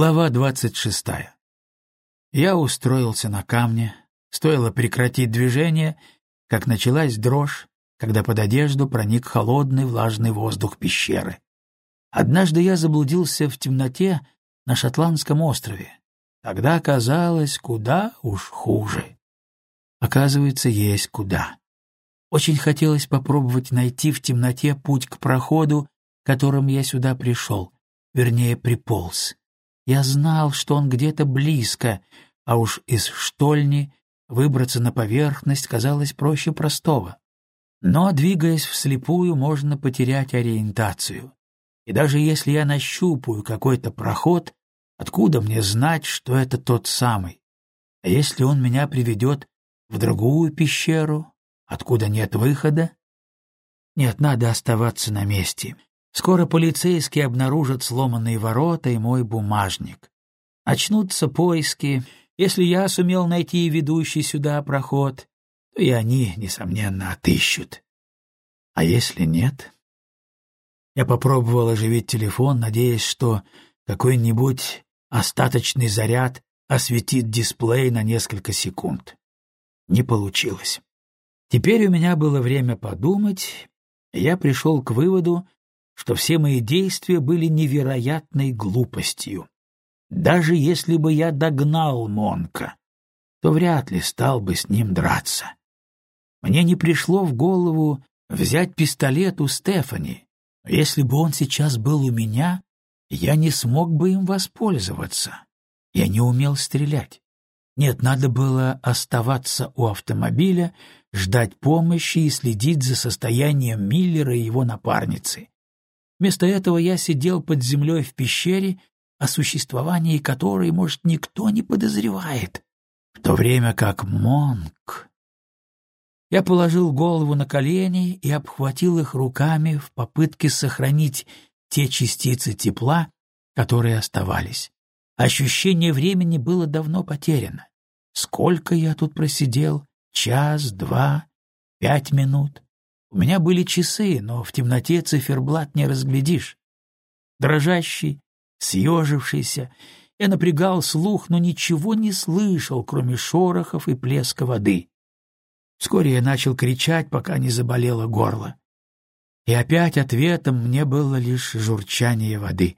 Глава двадцать шестая. Я устроился на камне, стоило прекратить движение, как началась дрожь, когда под одежду проник холодный влажный воздух пещеры. Однажды я заблудился в темноте на Шотландском острове. Тогда оказалось куда уж хуже. Оказывается, есть куда. Очень хотелось попробовать найти в темноте путь к проходу, которым я сюда пришел, вернее, приполз. Я знал, что он где-то близко, а уж из штольни выбраться на поверхность казалось проще простого. Но, двигаясь вслепую, можно потерять ориентацию. И даже если я нащупаю какой-то проход, откуда мне знать, что это тот самый? А если он меня приведет в другую пещеру, откуда нет выхода? Нет, надо оставаться на месте. Скоро полицейские обнаружат сломанные ворота и мой бумажник. Очнутся поиски. Если я сумел найти ведущий сюда проход, то и они, несомненно, отыщут. А если нет? Я попробовал оживить телефон, надеясь, что какой-нибудь остаточный заряд осветит дисплей на несколько секунд. Не получилось. Теперь у меня было время подумать, и я пришел к выводу, что все мои действия были невероятной глупостью. Даже если бы я догнал Монка, то вряд ли стал бы с ним драться. Мне не пришло в голову взять пистолет у Стефани. Если бы он сейчас был у меня, я не смог бы им воспользоваться. Я не умел стрелять. Нет, надо было оставаться у автомобиля, ждать помощи и следить за состоянием Миллера и его напарницы. Вместо этого я сидел под землей в пещере, о существовании которой, может, никто не подозревает, в то время как Монк... Я положил голову на колени и обхватил их руками в попытке сохранить те частицы тепла, которые оставались. Ощущение времени было давно потеряно. Сколько я тут просидел? Час, два, пять минут? У меня были часы, но в темноте циферблат не разглядишь. Дрожащий, съежившийся, я напрягал слух, но ничего не слышал, кроме шорохов и плеска воды. Вскоре я начал кричать, пока не заболело горло. И опять ответом мне было лишь журчание воды.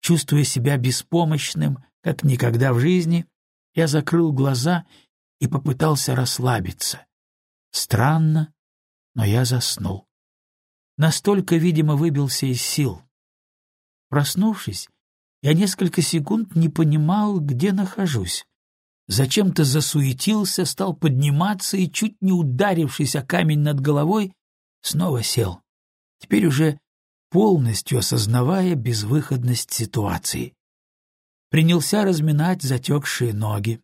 Чувствуя себя беспомощным, как никогда в жизни, я закрыл глаза и попытался расслабиться. Странно, но я заснул. Настолько, видимо, выбился из сил. Проснувшись, я несколько секунд не понимал, где нахожусь. Зачем-то засуетился, стал подниматься и, чуть не ударившись о камень над головой, снова сел. Теперь уже полностью осознавая безвыходность ситуации. Принялся разминать затекшие ноги.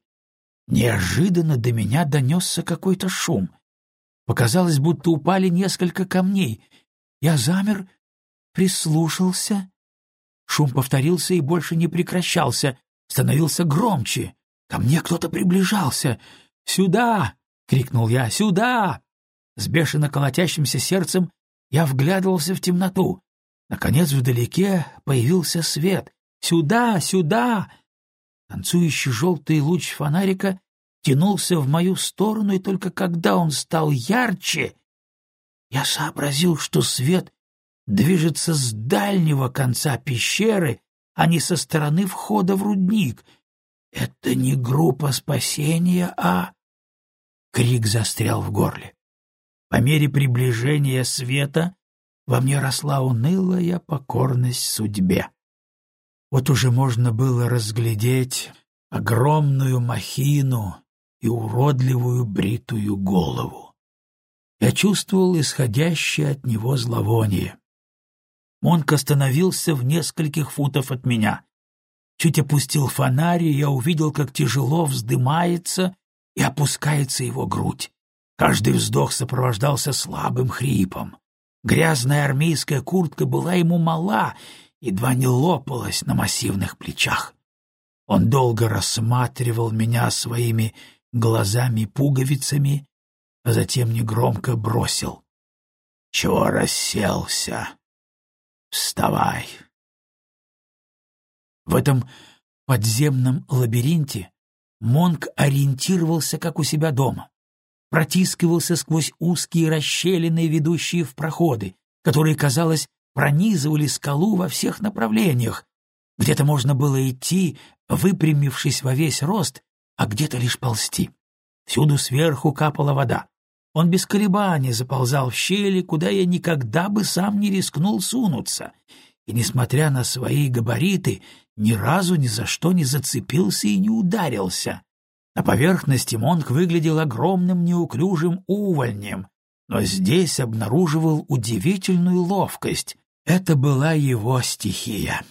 Неожиданно до меня донесся какой-то шум. Показалось, будто упали несколько камней. Я замер, прислушался. Шум повторился и больше не прекращался, становился громче. Ко мне кто-то приближался. «Сюда!» — крикнул я. «Сюда!» С бешено колотящимся сердцем я вглядывался в темноту. Наконец вдалеке появился свет. «Сюда! Сюда!» Танцующий желтый луч фонарика тянулся в мою сторону, и только когда он стал ярче, я сообразил, что свет движется с дальнего конца пещеры, а не со стороны входа в рудник. Это не группа спасения, а... Крик застрял в горле. По мере приближения света во мне росла унылая покорность судьбе. Вот уже можно было разглядеть огромную махину, и уродливую бритую голову. Я чувствовал исходящее от него зловоние. Монк остановился в нескольких футов от меня. Чуть опустил фонарь, и я увидел, как тяжело вздымается и опускается его грудь. Каждый вздох сопровождался слабым хрипом. Грязная армейская куртка была ему мала, едва не лопалась на массивных плечах. Он долго рассматривал меня своими глазами-пуговицами, а затем негромко бросил. — Чего расселся? Вставай! В этом подземном лабиринте Монк ориентировался, как у себя дома. Протискивался сквозь узкие расщелины, ведущие в проходы, которые, казалось, пронизывали скалу во всех направлениях. Где-то можно было идти, выпрямившись во весь рост, а где-то лишь ползти. Всюду сверху капала вода. Он без колебаний заползал в щели, куда я никогда бы сам не рискнул сунуться, и, несмотря на свои габариты, ни разу ни за что не зацепился и не ударился. На поверхности Монк выглядел огромным неуклюжим увольнем, но здесь обнаруживал удивительную ловкость. Это была его стихия.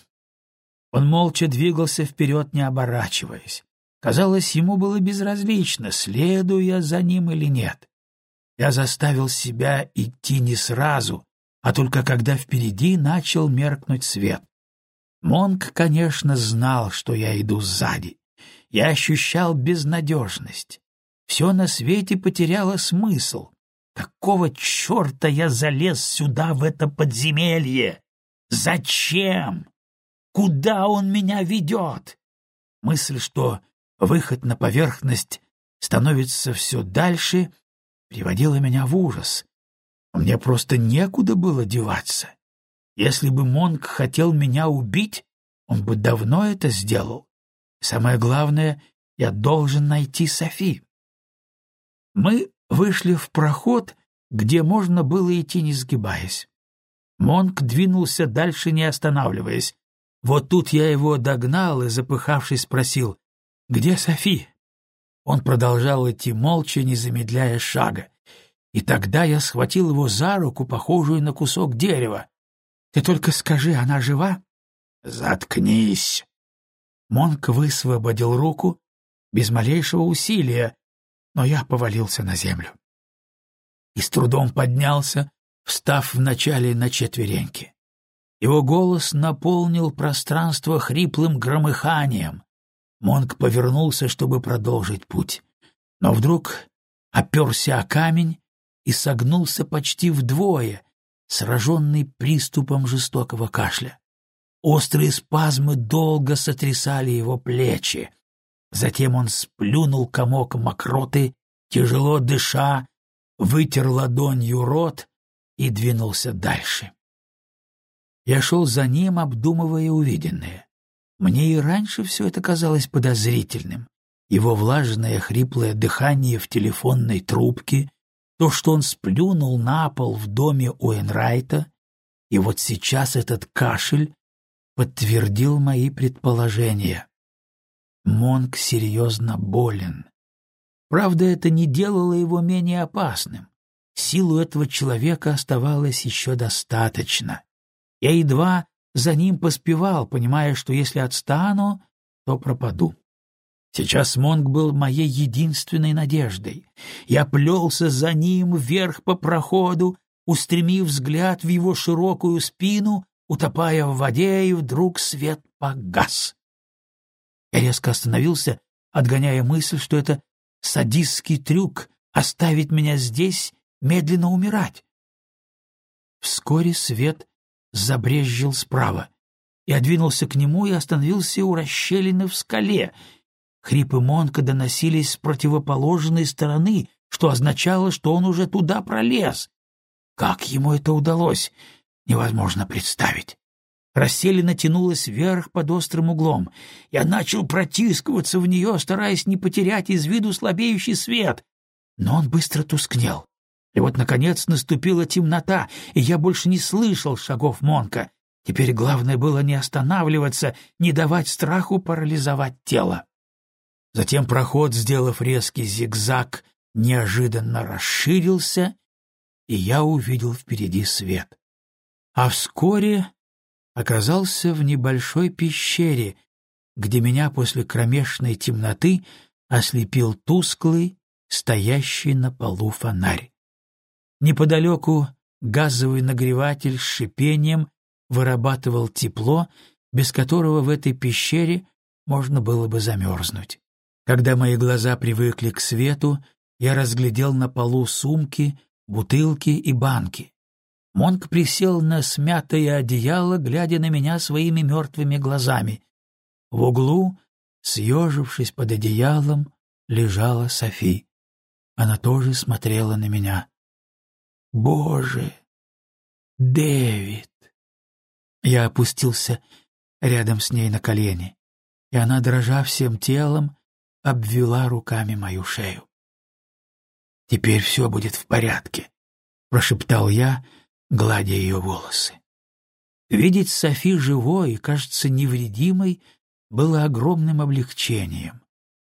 Он молча двигался вперед, не оборачиваясь. Казалось, ему было безразлично, следую я за ним или нет. Я заставил себя идти не сразу, а только когда впереди начал меркнуть свет. Монк, конечно, знал, что я иду сзади. Я ощущал безнадежность. Все на свете потеряло смысл. Какого черта я залез сюда, в это подземелье? Зачем? Куда он меня ведет? Мысль, что выход на поверхность становится все дальше, приводила меня в ужас. Мне просто некуда было деваться. Если бы Монк хотел меня убить, он бы давно это сделал. Самое главное, я должен найти Софи. Мы вышли в проход, где можно было идти, не сгибаясь. Монк двинулся дальше, не останавливаясь. Вот тут я его догнал и, запыхавшись, спросил, «Где Софи?» Он продолжал идти молча, не замедляя шага. И тогда я схватил его за руку, похожую на кусок дерева. Ты только скажи, она жива? Заткнись. Монк высвободил руку без малейшего усилия, но я повалился на землю. И с трудом поднялся, встав вначале на четвереньки. Его голос наполнил пространство хриплым громыханием. Монк повернулся, чтобы продолжить путь, но вдруг оперся о камень и согнулся почти вдвое, сраженный приступом жестокого кашля. Острые спазмы долго сотрясали его плечи. Затем он сплюнул комок мокроты, тяжело дыша, вытер ладонью рот и двинулся дальше. Я шел за ним, обдумывая увиденное. Мне и раньше все это казалось подозрительным. Его влажное хриплое дыхание в телефонной трубке, то, что он сплюнул на пол в доме Уэнрайта, и вот сейчас этот кашель подтвердил мои предположения. Монк серьезно болен. Правда, это не делало его менее опасным. Силу этого человека оставалось еще достаточно. Я едва за ним поспевал, понимая, что если отстану, то пропаду. Сейчас Монг был моей единственной надеждой. Я плелся за ним вверх по проходу, устремив взгляд в его широкую спину, утопая в воде, и вдруг свет погас. Я резко остановился, отгоняя мысль, что это садистский трюк — оставить меня здесь, медленно умирать. Вскоре свет забрезжил справа. Я двинулся к нему и остановился у расщелины в скале — Хрипы Монка доносились с противоположной стороны, что означало, что он уже туда пролез. Как ему это удалось, невозможно представить. Расселена тянулась вверх под острым углом. Я начал протискиваться в нее, стараясь не потерять из виду слабеющий свет. Но он быстро тускнел. И вот, наконец, наступила темнота, и я больше не слышал шагов Монка. Теперь главное было не останавливаться, не давать страху парализовать тело. Затем проход, сделав резкий зигзаг, неожиданно расширился, и я увидел впереди свет. А вскоре оказался в небольшой пещере, где меня после кромешной темноты ослепил тусклый, стоящий на полу фонарь. Неподалеку газовый нагреватель с шипением вырабатывал тепло, без которого в этой пещере можно было бы замерзнуть. Когда мои глаза привыкли к свету, я разглядел на полу сумки, бутылки и банки. Монк присел на смятое одеяло, глядя на меня своими мертвыми глазами. В углу Съежившись под одеялом, лежала Софи. Она тоже смотрела на меня. «Боже! Дэвид!» Я опустился рядом с ней на колени, и она, дрожа всем телом, обвела руками мою шею. «Теперь все будет в порядке», — прошептал я, гладя ее волосы. Видеть Софи живой и, кажется, невредимой было огромным облегчением.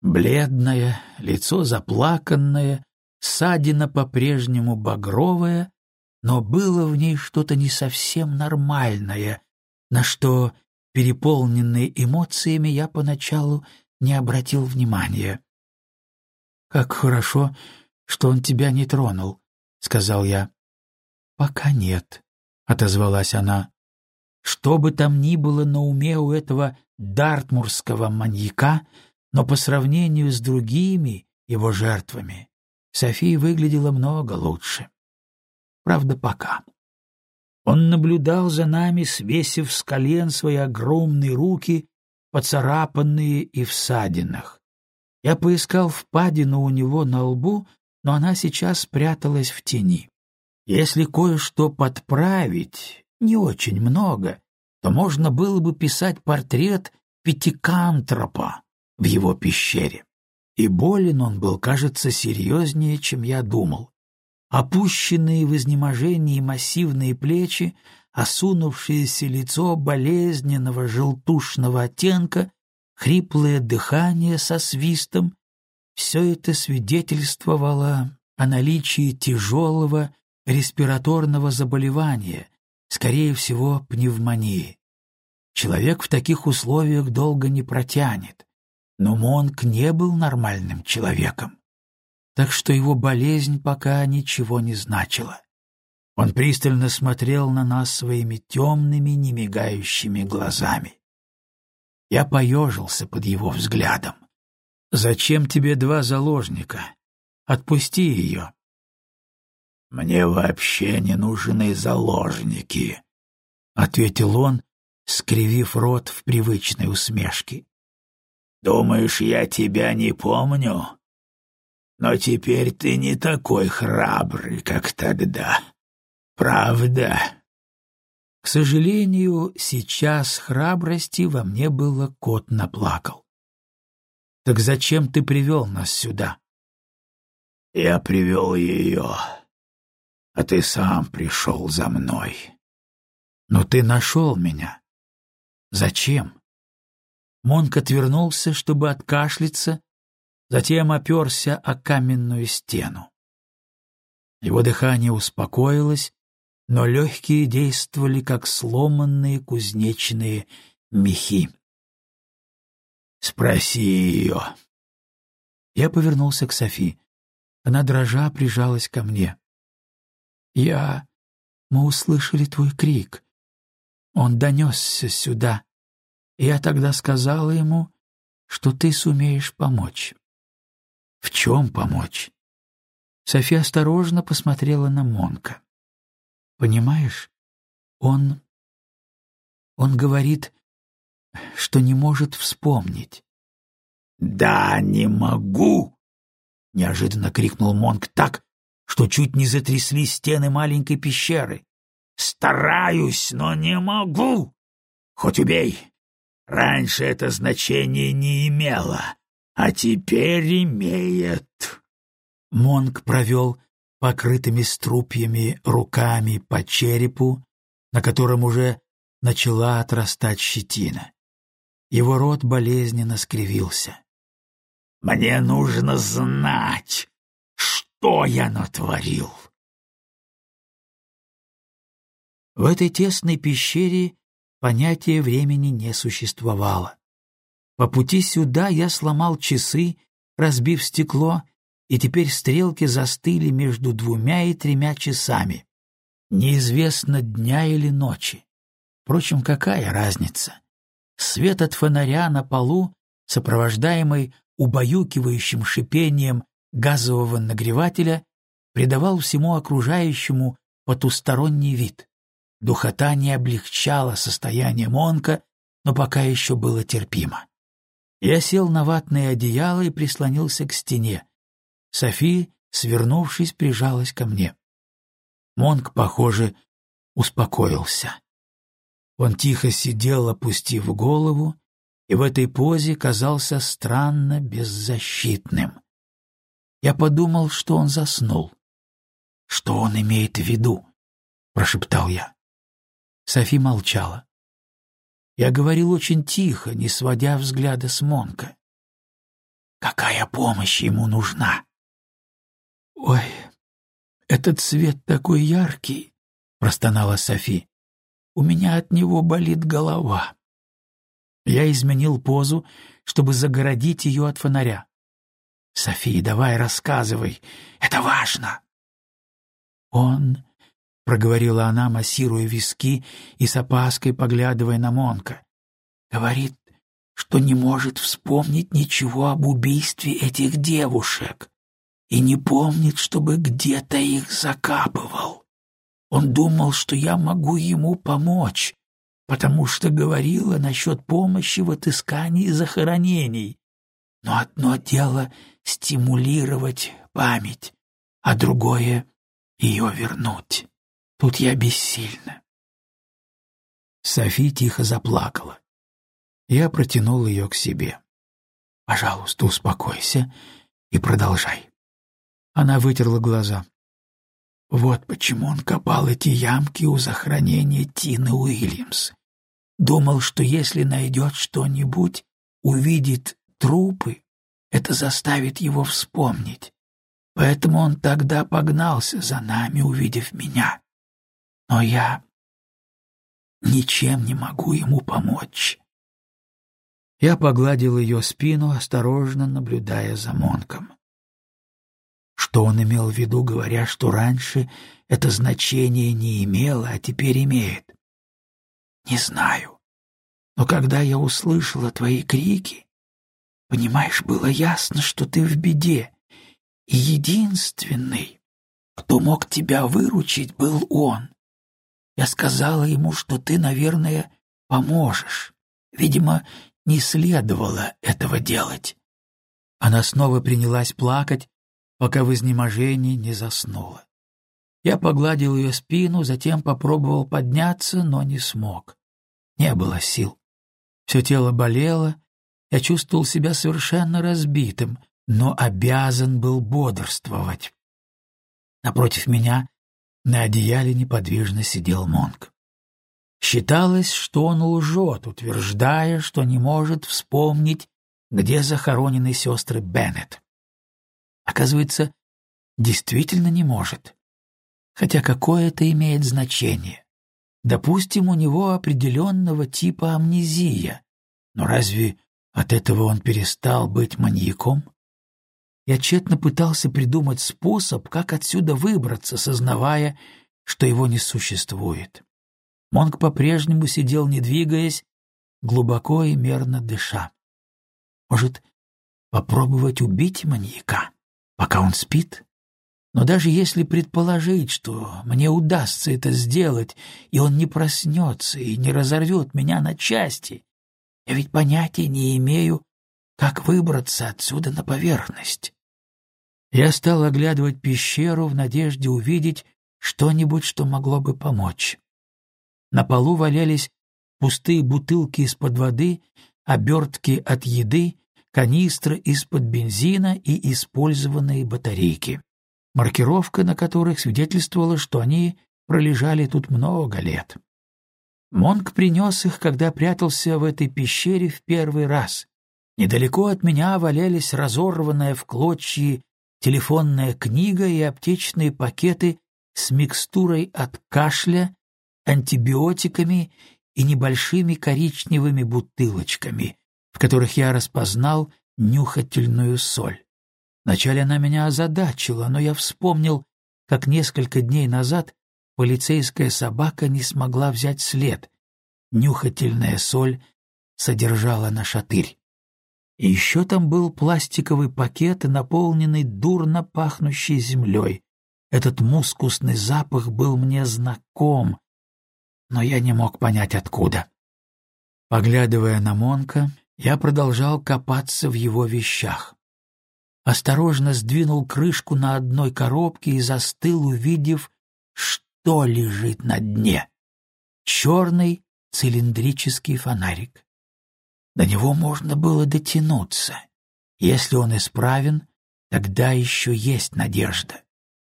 Бледное, лицо заплаканное, ссадина по-прежнему багровая, но было в ней что-то не совсем нормальное, на что, переполненный эмоциями, я поначалу не обратил внимания. «Как хорошо, что он тебя не тронул», — сказал я. «Пока нет», — отозвалась она. Что бы там ни было на уме у этого дартмурского маньяка, но по сравнению с другими его жертвами София выглядела много лучше. Правда, пока. Он наблюдал за нами, свесив с колен свои огромные руки, поцарапанные и в садинах. Я поискал впадину у него на лбу, но она сейчас спряталась в тени. Если кое-что подправить, не очень много, то можно было бы писать портрет пятикантропа в его пещере. И болен он был, кажется, серьезнее, чем я думал. Опущенные в изнеможении массивные плечи, осунувшееся лицо болезненного желтушного оттенка, хриплое дыхание со свистом — все это свидетельствовало о наличии тяжелого респираторного заболевания, скорее всего, пневмонии. Человек в таких условиях долго не протянет, но Монк не был нормальным человеком, так что его болезнь пока ничего не значила. Он пристально смотрел на нас своими темными, немигающими глазами. Я поежился под его взглядом. «Зачем тебе два заложника? Отпусти ее!» «Мне вообще не нужны заложники», — ответил он, скривив рот в привычной усмешке. «Думаешь, я тебя не помню? Но теперь ты не такой храбрый, как тогда. Правда?» К сожалению, сейчас храбрости во мне было кот наплакал. «Так зачем ты привел нас сюда?» «Я привел ее а ты сам пришел за мной. Но ты нашел меня. Зачем? Монк отвернулся, чтобы откашляться, затем оперся о каменную стену. Его дыхание успокоилось, но легкие действовали, как сломанные кузнечные мехи. «Спроси ее». Я повернулся к Софи. Она дрожа прижалась ко мне. Я... Мы услышали твой крик. Он донесся сюда. Я тогда сказала ему, что ты сумеешь помочь. В чем помочь? София осторожно посмотрела на Монка. Понимаешь, он... Он говорит, что не может вспомнить. «Да, не могу!» — неожиданно крикнул Монк так, что чуть не затрясли стены маленькой пещеры. «Стараюсь, но не могу! Хоть убей! Раньше это значение не имело, а теперь имеет!» Монг провел покрытыми струпьями руками по черепу, на котором уже начала отрастать щетина. Его рот болезненно скривился. «Мне нужно знать, что я натворил? В этой тесной пещере понятия времени не существовало. По пути сюда я сломал часы, разбив стекло, и теперь стрелки застыли между двумя и тремя часами. Неизвестно дня или ночи. Впрочем, какая разница? Свет от фонаря на полу, сопровождаемый убаюкивающим шипением газового нагревателя придавал всему окружающему потусторонний вид. Духота не облегчала состояние Монка, но пока еще было терпимо. Я сел на ватное одеяло и прислонился к стене. Софи, свернувшись, прижалась ко мне. Монк, похоже, успокоился. Он тихо сидел, опустив голову, и в этой позе казался странно беззащитным. Я подумал, что он заснул. «Что он имеет в виду?» — прошептал я. Софи молчала. Я говорил очень тихо, не сводя взгляда с Монка. «Какая помощь ему нужна?» «Ой, этот свет такой яркий!» — простонала Софи. «У меня от него болит голова». Я изменил позу, чтобы загородить ее от фонаря. «Софи, давай рассказывай, это важно!» «Он...» — проговорила она, массируя виски и с опаской поглядывая на Монка. «Говорит, что не может вспомнить ничего об убийстве этих девушек и не помнит, чтобы где-то их закапывал. Он думал, что я могу ему помочь, потому что говорила насчет помощи в отыскании захоронений. Но одно дело — стимулировать память, а другое — ее вернуть. Тут я бессильна. Софи тихо заплакала. Я протянул ее к себе. «Пожалуйста, успокойся и продолжай». Она вытерла глаза. Вот почему он копал эти ямки у захоронения Тины Уильямс. Думал, что если найдет что-нибудь, увидит трупы, это заставит его вспомнить. Поэтому он тогда погнался за нами, увидев меня. Но я ничем не могу ему помочь. Я погладил ее спину, осторожно наблюдая за Монком. Что он имел в виду, говоря, что раньше это значение не имело, а теперь имеет? Не знаю. Но когда я услышала твои крики, понимаешь, было ясно, что ты в беде. И единственный, кто мог тебя выручить, был он. Я сказала ему, что ты, наверное, поможешь. Видимо, не следовало этого делать. Она снова принялась плакать, пока в изнеможении не заснула. Я погладил ее спину, затем попробовал подняться, но не смог. Не было сил. Все тело болело, я чувствовал себя совершенно разбитым, но обязан был бодрствовать. Напротив меня на одеяле неподвижно сидел Монк. Считалось, что он лжет, утверждая, что не может вспомнить, где захоронены сестры Беннет. Оказывается, действительно не может. Хотя какое это имеет значение? Допустим, у него определенного типа амнезия, но разве от этого он перестал быть маньяком? Я тщетно пытался придумать способ, как отсюда выбраться, сознавая, что его не существует. Монг по-прежнему сидел, не двигаясь, глубоко и мерно дыша. Может, попробовать убить маньяка? пока он спит. Но даже если предположить, что мне удастся это сделать, и он не проснется и не разорвет меня на части, я ведь понятия не имею, как выбраться отсюда на поверхность. Я стал оглядывать пещеру в надежде увидеть что-нибудь, что могло бы помочь. На полу валялись пустые бутылки из-под воды, обертки от еды канистры из-под бензина и использованные батарейки, маркировка на которых свидетельствовала, что они пролежали тут много лет. Монк принес их, когда прятался в этой пещере в первый раз. Недалеко от меня валялись разорванная в клочья телефонная книга и аптечные пакеты с микстурой от кашля, антибиотиками и небольшими коричневыми бутылочками, в которых я распознал нюхательную соль. Вначале она меня озадачила, но я вспомнил, как несколько дней назад полицейская собака не смогла взять след. Нюхательная соль содержала нашатырь. И еще там был пластиковый пакет, наполненный дурно пахнущей землей. Этот мускусный запах был мне знаком, но я не мог понять, откуда. Поглядывая на Монка, я продолжал копаться в его вещах. Осторожно сдвинул крышку на одной коробке и застыл, увидев, что лежит на дне. Черный цилиндрический фонарик. До него можно было дотянуться. Если он исправен, тогда еще есть надежда.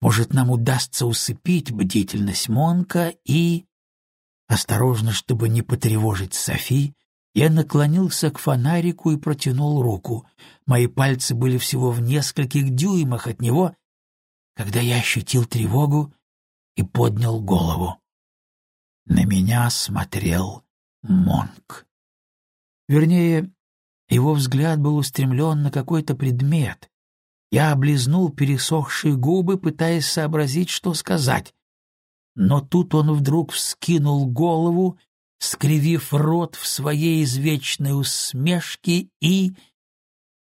Может, нам удастся усыпить бдительность Монка и... Осторожно, чтобы не потревожить Софи, я наклонился к фонарику и протянул руку. Мои пальцы были всего в нескольких дюймах от него, когда я ощутил тревогу и поднял голову. На меня смотрел Монк. Вернее, его взгляд был устремлен на какой-то предмет. Я облизнул пересохшие губы, пытаясь сообразить, что сказать. Но тут он вдруг вскинул голову, скривив рот в своей извечной усмешке и...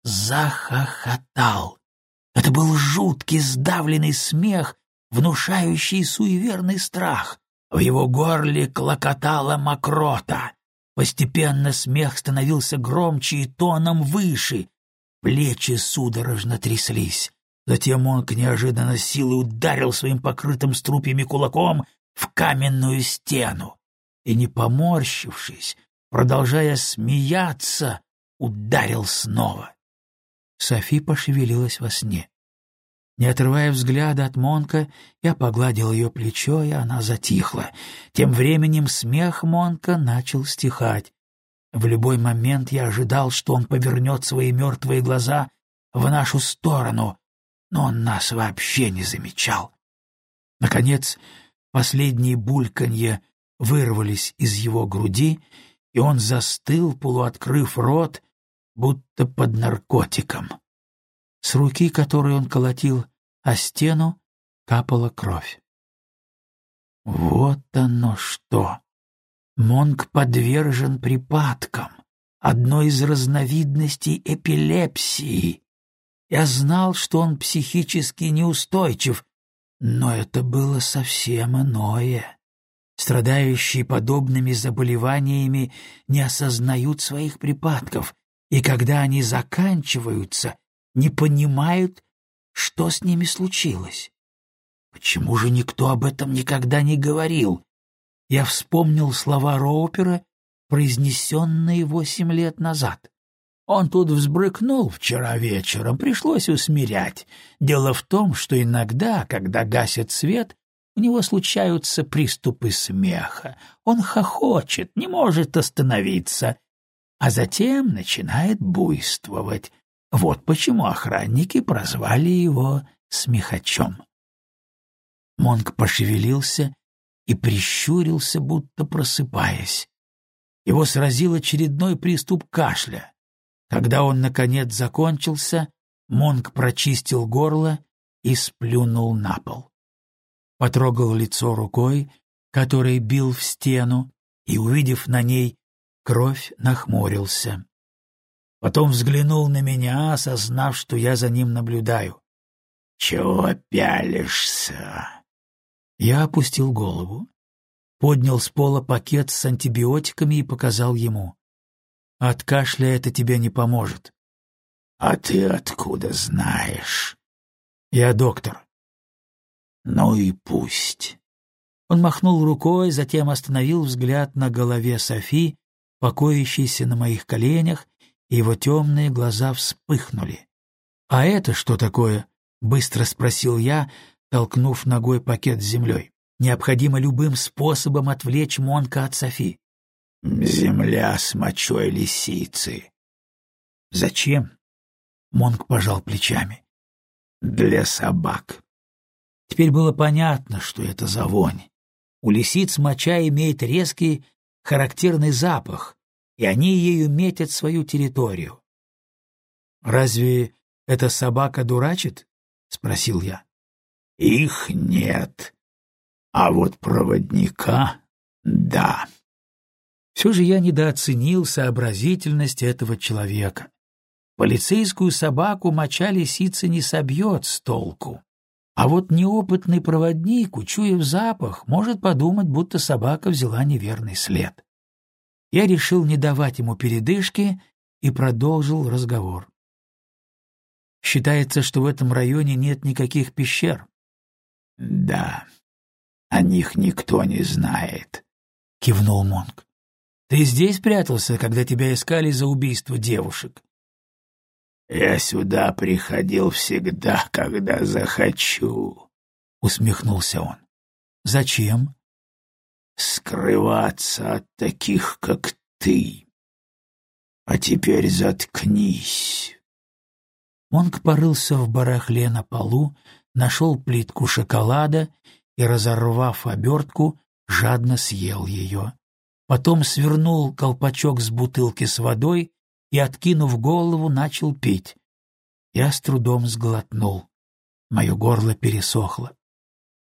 захохотал. Это был жуткий сдавленный смех, внушающий суеверный страх. В его горле клокотала мокрота. Постепенно смех становился громче и тоном выше. Плечи судорожно тряслись. Затем он к неожиданно силой ударил своим покрытым струпьями кулаком в каменную стену и, не поморщившись, продолжая смеяться, ударил снова. Софи пошевелилась во сне. Не отрывая взгляда от Монка, я погладил ее плечо, и она затихла. Тем временем смех Монка начал стихать. В любой момент я ожидал, что он повернет свои мертвые глаза в нашу сторону, но он нас вообще не замечал. Наконец, последние бульканье вырвались из его груди, и он застыл, полуоткрыв рот, будто под наркотиком. С руки, которой он колотил о стену, капала кровь. Вот оно что! Монг подвержен припадкам, одной из разновидностей эпилепсии. Я знал, что он психически неустойчив, но это было совсем иное. Страдающие подобными заболеваниями не осознают своих припадков, и когда они заканчиваются, не понимают, что с ними случилось. Почему же никто об этом никогда не говорил? Я вспомнил слова Роупера, произнесенные восемь лет назад. Он тут взбрыкнул вчера вечером, пришлось усмирять. Дело в том, что иногда, когда гасит свет, у него случаются приступы смеха. Он хохочет, не может остановиться, а затем начинает буйствовать. Вот почему охранники прозвали его смехачом. Монк пошевелился и прищурился, будто просыпаясь. Его сразил очередной приступ кашля. Когда он, наконец, закончился, Монк прочистил горло и сплюнул на пол. Потрогал лицо рукой, которой бил в стену, и, увидев на ней кровь, нахмурился. Потом взглянул на меня, осознав, что я за ним наблюдаю. «Чего пялишься?» Я опустил голову, поднял с пола пакет с антибиотиками и показал ему. «От кашля это тебе не поможет». «А ты откуда знаешь?» «Я доктор». «Ну и пусть». Он махнул рукой, затем остановил взгляд на голове Софи, покоящейся на моих коленях, его темные глаза вспыхнули. «А это что такое?» — быстро спросил я, толкнув ногой пакет с землей. «Необходимо любым способом отвлечь Монка от Софи». «Земля с мочой лисицы». «Зачем?» — Монк пожал плечами. «Для собак». Теперь было понятно, что это за вонь. У лисиц моча имеет резкий, характерный запах, и они ею метят свою территорию. «Разве эта собака дурачит?» — спросил я. «Их нет, а вот проводника — да». Все же я недооценил сообразительность этого человека. Полицейскую собаку моча лисицы не собьет с толку. А вот неопытный проводник, учуяв запах, может подумать, будто собака взяла неверный след я решил не давать ему передышки и продолжил разговор. Считается, что в этом районе нет никаких пещер. — Да, о них никто не знает, — кивнул Монг. — Ты здесь прятался, когда тебя искали за убийство девушек? — Я сюда приходил всегда, когда захочу, — усмехнулся он. — Зачем? — Скрываться от таких, как ты. А теперь заткнись. Монк порылся в барахле на полу, нашел плитку шоколада и, разорвав обертку, жадно съел ее. Потом свернул колпачок с бутылки с водой и, откинув голову, начал пить. Я с трудом сглотнул. Мое горло пересохло.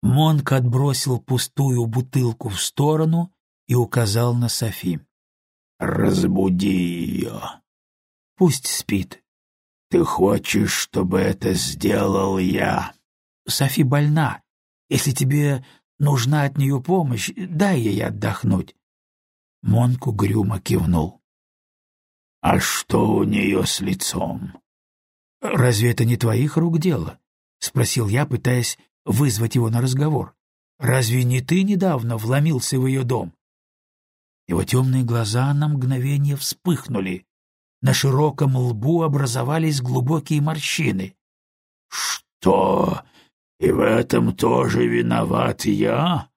Монк отбросил пустую бутылку в сторону и указал на Софи. «Разбуди ее». «Пусть спит. Ты хочешь, чтобы это сделал я? Софи больна. Если тебе нужна от нее помощь, дай ей отдохнуть. Монк угрюмо кивнул. — А что у нее с лицом? — Разве это не твоих рук дело? — спросил я, пытаясь вызвать его на разговор. — Разве не ты недавно вломился в ее дом? Его темные глаза на мгновение вспыхнули. На широком лбу образовались глубокие морщины. «Что? И в этом тоже виноват я?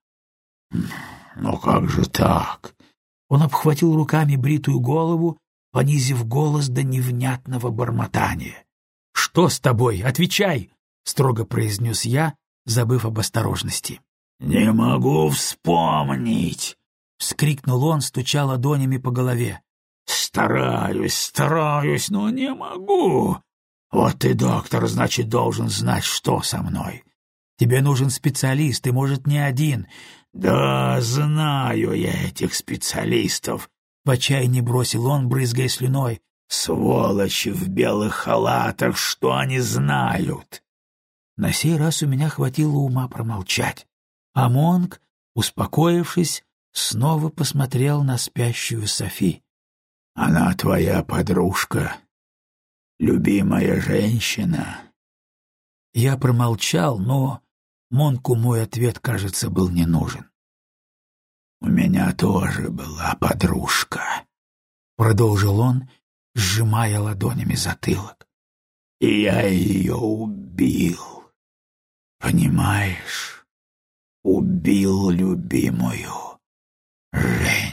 Ну как же так?» Он обхватил руками бритую голову, понизив голос до невнятного бормотания. «Что с тобой? Отвечай!» — строго произнес я, забыв об осторожности. «Не могу вспомнить!» — вскрикнул он, стуча ладонями по голове. Стараюсь, стараюсь, но не могу. Вот ты, доктор, значит, должен знать, что со мной. Тебе нужен специалист, и, может, не один. Да, знаю я этих специалистов. В отчаянии бросил он, брызгая слюной. Сволочи в белых халатах, что они знают? На сей раз у меня хватило ума промолчать. А Монг, успокоившись, снова посмотрел на спящую Софи. Она твоя подружка, любимая женщина. Я промолчал, но Монку мой ответ, кажется, был не нужен. «У меня тоже была подружка», — продолжил он, сжимая ладонями затылок. «И я ее убил. Понимаешь, убил любимую женщину.